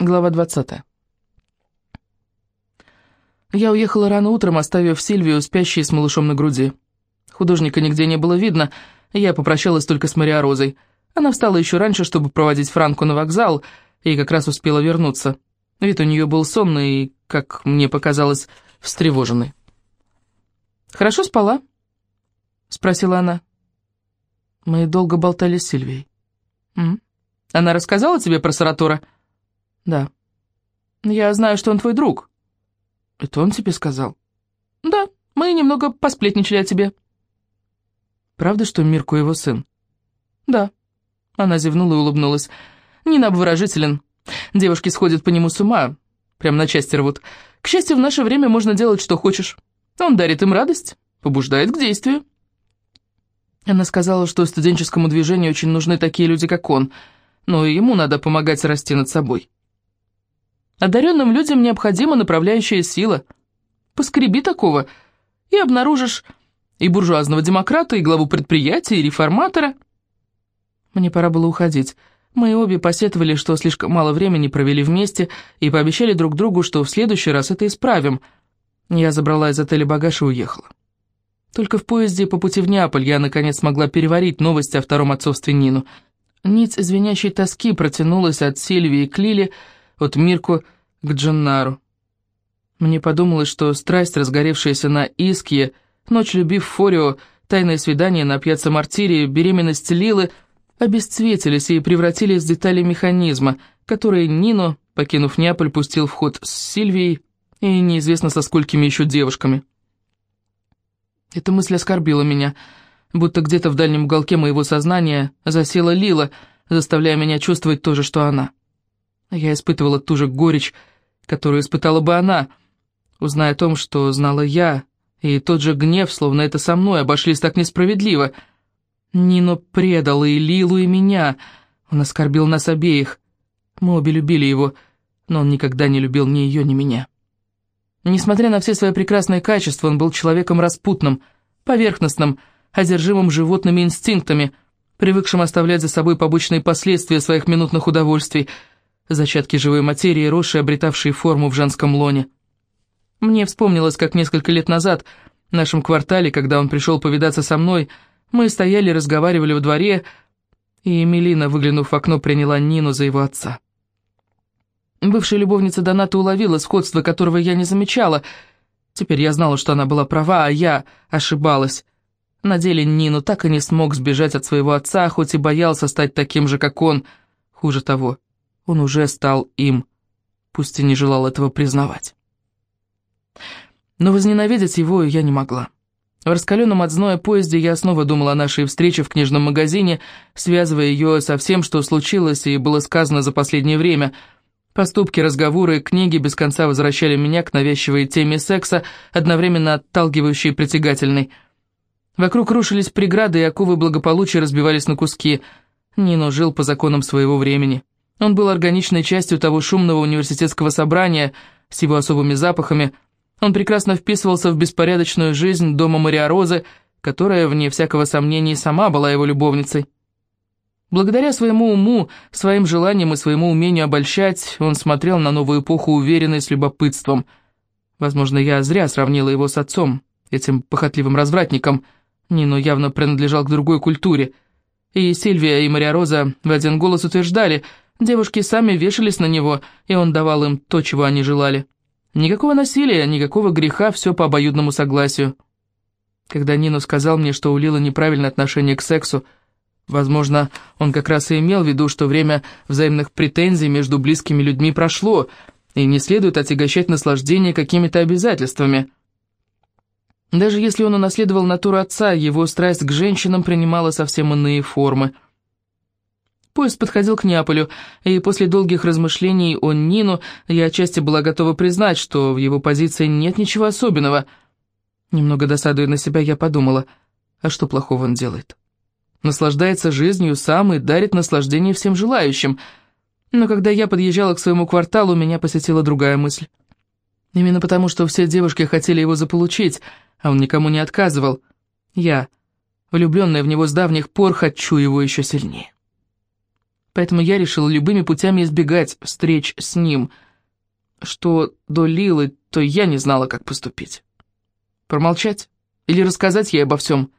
Глава 20. Я уехала рано утром, оставив Сильвию спящей с малышом на груди. Художника нигде не было видно, я попрощалась только с Мариорозой. Она встала еще раньше, чтобы проводить Франку на вокзал, и как раз успела вернуться. Вид у нее был сонный и, как мне показалось, встревоженный. «Хорошо спала?» — спросила она. Мы долго болтали с Сильвией. «М? Она рассказала тебе про Саратора?» «Да». «Я знаю, что он твой друг». «Это он тебе сказал?» «Да, мы немного посплетничали о тебе». «Правда, что Мирку его сын?» «Да». Она зевнула и улыбнулась. «Нина обворожителен. Девушки сходят по нему с ума. Прям на части рвут. К счастью, в наше время можно делать, что хочешь. Он дарит им радость, побуждает к действию». Она сказала, что студенческому движению очень нужны такие люди, как он, но ему надо помогать расти над собой. Одаренным людям необходима направляющая сила. Поскреби такого, и обнаружишь и буржуазного демократа, и главу предприятия, и реформатора. Мне пора было уходить. Мы обе посетовали, что слишком мало времени провели вместе, и пообещали друг другу, что в следующий раз это исправим. Я забрала из отеля багаж и уехала. Только в поезде по пути в Неаполь я, наконец, смогла переварить новости о втором отцовстве Нину. Нить звенящей тоски протянулась от Сильвии к Лиле, от Мирку к Джаннару. Мне подумалось, что страсть, разгоревшаяся на Искье, ночь любив Форио, тайное свидание на пьяце Мартире, беременность Лилы обесцветились и превратились в детали механизма, которые Нино, покинув Неаполь, пустил в ход с Сильвией и неизвестно со сколькими еще девушками. Эта мысль оскорбила меня, будто где-то в дальнем уголке моего сознания засела Лила, заставляя меня чувствовать то же, что она. Я испытывала ту же горечь, которую испытала бы она, узная о том, что знала я, и тот же гнев, словно это со мной, обошлись так несправедливо. Нино предал и Лилу, и меня. Он оскорбил нас обеих. Мы обе любили его, но он никогда не любил ни ее, ни меня. Несмотря на все свои прекрасные качества, он был человеком распутным, поверхностным, одержимым животными инстинктами, привыкшим оставлять за собой побочные последствия своих минутных удовольствий, зачатки живой материи, росшие, обретавшие форму в женском лоне. Мне вспомнилось, как несколько лет назад, в нашем квартале, когда он пришел повидаться со мной, мы стояли разговаривали во дворе, и Эмилина, выглянув в окно, приняла Нину за его отца. Бывшая любовница Доната уловила сходство, которого я не замечала. Теперь я знала, что она была права, а я ошибалась. На деле Нину так и не смог сбежать от своего отца, хоть и боялся стать таким же, как он. Хуже того, он уже стал им, пусть и не желал этого признавать. Но возненавидеть его я не могла. В раскаленном от зноя поезде я снова думала о нашей встрече в книжном магазине, связывая ее со всем, что случилось и было сказано за последнее время — Поступки, разговоры, книги без конца возвращали меня к навязчивой теме секса, одновременно отталкивающей и притягательной. Вокруг рушились преграды, и оковы благополучия разбивались на куски. Нино жил по законам своего времени. Он был органичной частью того шумного университетского собрания с его особыми запахами. Он прекрасно вписывался в беспорядочную жизнь дома Мария Розы, которая, вне всякого сомнения, сама была его любовницей. Благодаря своему уму, своим желаниям и своему умению обольщать, он смотрел на новую эпоху уверенно и с любопытством. Возможно, я зря сравнила его с отцом, этим похотливым развратником. Нино явно принадлежал к другой культуре. И Сильвия, и Мария Роза в один голос утверждали, девушки сами вешались на него, и он давал им то, чего они желали. Никакого насилия, никакого греха, все по обоюдному согласию. Когда Нино сказал мне, что у Лилы неправильное отношение к сексу, Возможно, он как раз и имел в виду, что время взаимных претензий между близкими людьми прошло, и не следует отягощать наслаждение какими-то обязательствами. Даже если он унаследовал натуру отца, его страсть к женщинам принимала совсем иные формы. Поезд подходил к Неаполю, и после долгих размышлений о Нину я отчасти была готова признать, что в его позиции нет ничего особенного. Немного досадуя на себя, я подумала, а что плохого он делает? наслаждается жизнью сам и дарит наслаждение всем желающим. Но когда я подъезжала к своему кварталу, меня посетила другая мысль. Именно потому, что все девушки хотели его заполучить, а он никому не отказывал, я, влюбленная в него с давних пор, хочу его еще сильнее. Поэтому я решила любыми путями избегать встреч с ним. Что до Лилы, то я не знала, как поступить. Промолчать? Или рассказать ей обо всем?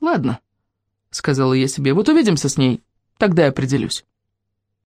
«Ладно», — сказала я себе, — «вот увидимся с ней, тогда я определюсь».